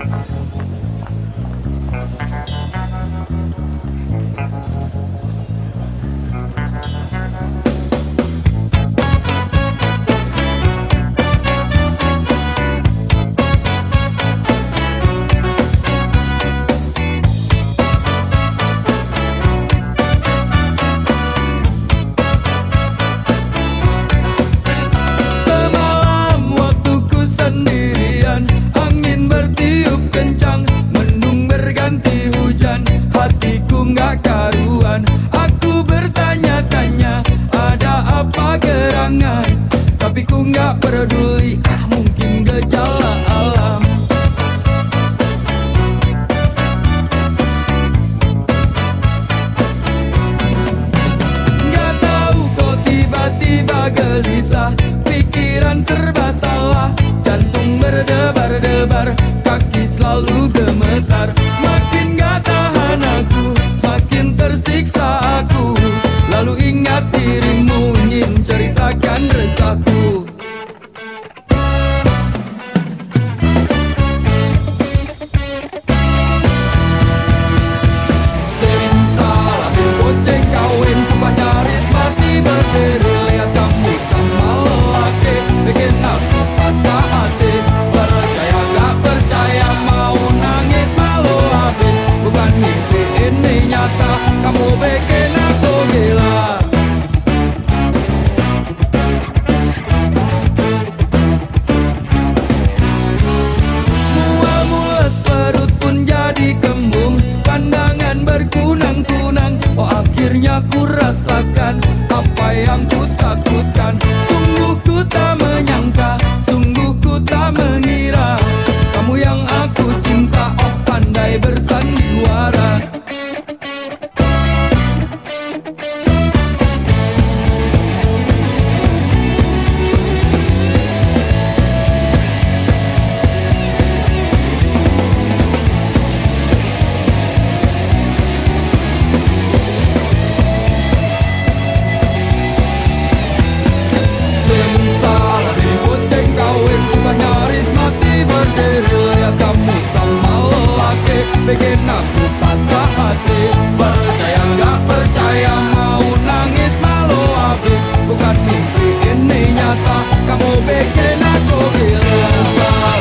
あっ。ku nggak peduli ah mungkin gejala alam. Nggak tahu kok tiba-tiba gelisah pikiran serba salah. Jantung berdebar-debar kaki selalu gemetar. Makin nggak tahan aku makin tersiksa aku. Lalu ingat dirimu ingin ceritakan resahku. berkunang-kunang. Oh akhirnya ku rasakan apa yang ku takutkan. bikin aku patah hati. Percaya nggak percaya mau nangis malu habis. Bukan mimpi ini nyata kamu bikin aku bilang salah